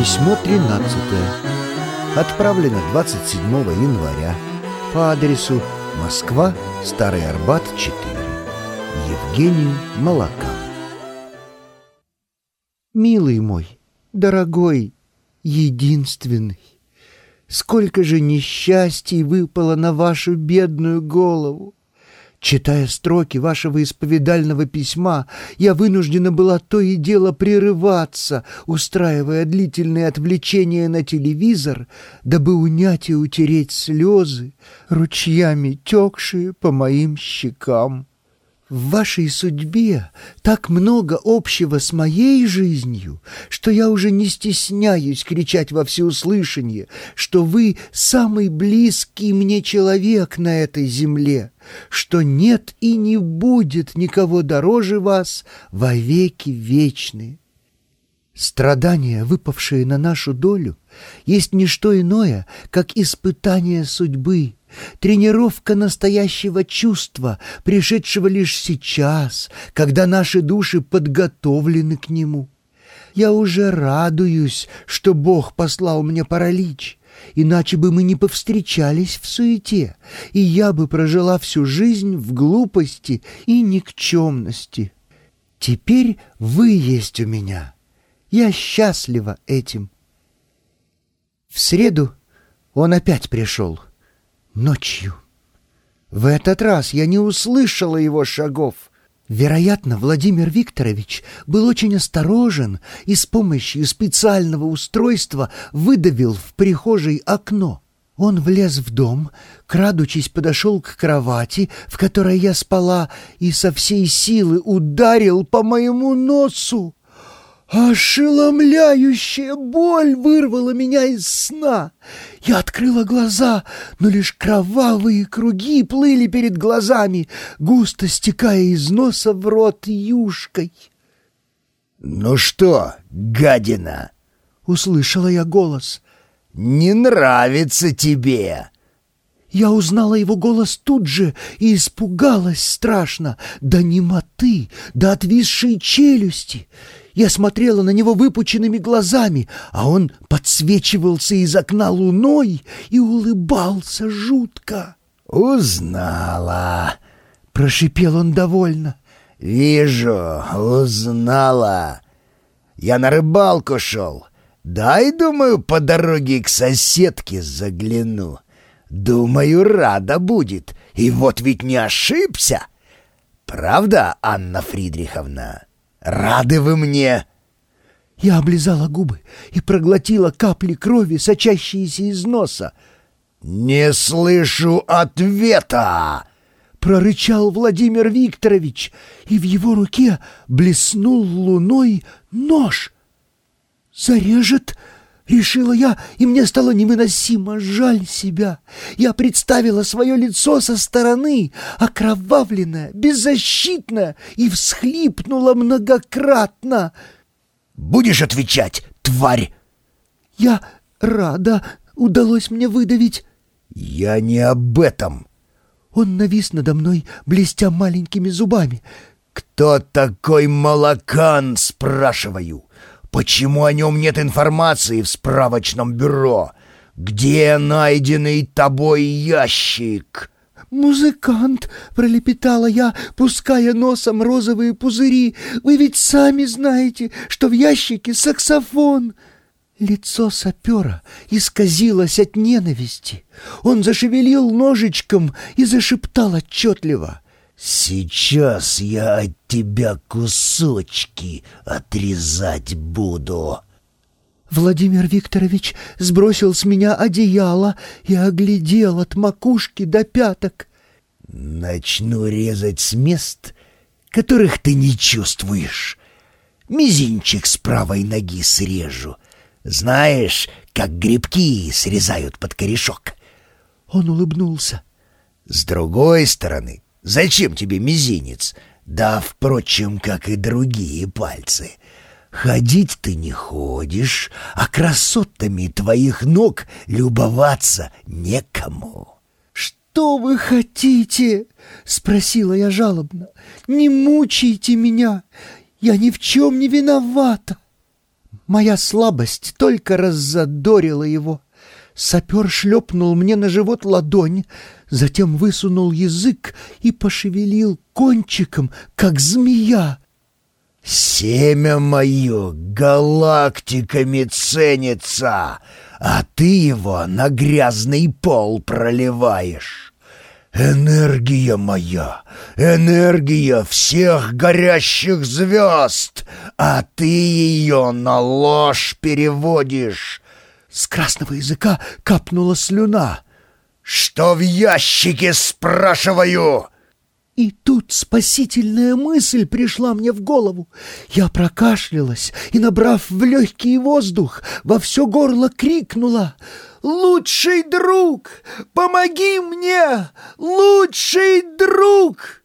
Письмо 13 Отправлено 27 января по адресу Москва, Старый Арбат, 4 Евгению Молокан Милый мой, дорогой, единственный, Сколько же несчастий выпало на вашу бедную голову! Читая строки вашего исповедального письма, я вынуждена была то и дело прерываться, устраивая длительные отвлечения на телевизор, дабы унять и утереть слезы, ручьями текшие по моим щекам. В вашей судьбе так много общего с моей жизнью, что я уже не стесняюсь кричать во всеуслышание, что вы самый близкий мне человек на этой земле, что нет и не будет никого дороже вас во веки вечные. Страдания, выпавшие на нашу долю, есть не что иное, как испытание судьбы, тренировка настоящего чувства, пришедшего лишь сейчас, когда наши души подготовлены к нему. Я уже радуюсь, что Бог послал мне паралич, иначе бы мы не повстречались в суете, и я бы прожила всю жизнь в глупости и никчемности. Теперь вы есть у меня. Я счастлива этим. В среду он опять пришел. Ночью. В этот раз я не услышала его шагов. Вероятно, Владимир Викторович был очень осторожен и с помощью специального устройства выдавил в прихожей окно. Он влез в дом, крадучись подошел к кровати, в которой я спала, и со всей силы ударил по моему носу. Ошеломляющая боль вырвала меня из сна. Я открыла глаза, но лишь кровавые круги плыли перед глазами, густо стекая из носа в рот юшкой. «Ну что, гадина?» — услышала я голос. «Не нравится тебе!» Я узнала его голос тут же и испугалась страшно, до немоты, до отвисшей челюсти. Я смотрела на него выпученными глазами, а он подсвечивался из окна луной и улыбался жутко. «Узнала!» — прошипел он довольно. «Вижу, узнала. Я на рыбалку шел. Дай, думаю, по дороге к соседке загляну. Думаю, рада будет. И вот ведь не ошибся. Правда, Анна Фридриховна?» Рады вы мне!» Я облизала губы и проглотила капли крови, сочащиеся из носа. «Не слышу ответа!» — прорычал Владимир Викторович, и в его руке блеснул луной нож. «Зарежет!» Решила я, и мне стало невыносимо жаль себя. Я представила свое лицо со стороны, окровавленное, беззащитное, и всхлипнула многократно. «Будешь отвечать, тварь?» «Я рада, удалось мне выдавить». «Я не об этом». Он навис надо мной, блестя маленькими зубами. «Кто такой молокан?» — спрашиваю. Почему о нем нет информации в справочном бюро? Где найденный тобой ящик?» «Музыкант!» — пролепетала я, пуская носом розовые пузыри. «Вы ведь сами знаете, что в ящике саксофон!» Лицо сапера исказилось от ненависти. Он зашевелил ножичком и зашептал отчетливо. «Сейчас я от тебя кусочки отрезать буду». Владимир Викторович сбросил с меня одеяло и оглядел от макушки до пяток. «Начну резать с мест, которых ты не чувствуешь. Мизинчик с правой ноги срежу. Знаешь, как грибки срезают под корешок?» Он улыбнулся. «С другой стороны, Зачем тебе мизинец? Да, впрочем, как и другие пальцы. Ходить ты не ходишь, а красотами твоих ног любоваться некому. «Что вы хотите?» — спросила я жалобно. «Не мучайте меня! Я ни в чем не виновата!» Моя слабость только раззадорила его. Сапер шлепнул мне на живот ладонь, затем высунул язык и пошевелил кончиком, как змея. «Семя мое галактиками ценится, а ты его на грязный пол проливаешь. Энергия моя, энергия всех горящих звезд, а ты ее на ложь переводишь». С красного языка капнула слюна. «Что в ящике, спрашиваю?» И тут спасительная мысль пришла мне в голову. Я прокашлялась и, набрав в легкий воздух, во все горло крикнула «Лучший друг! Помоги мне! Лучший друг!»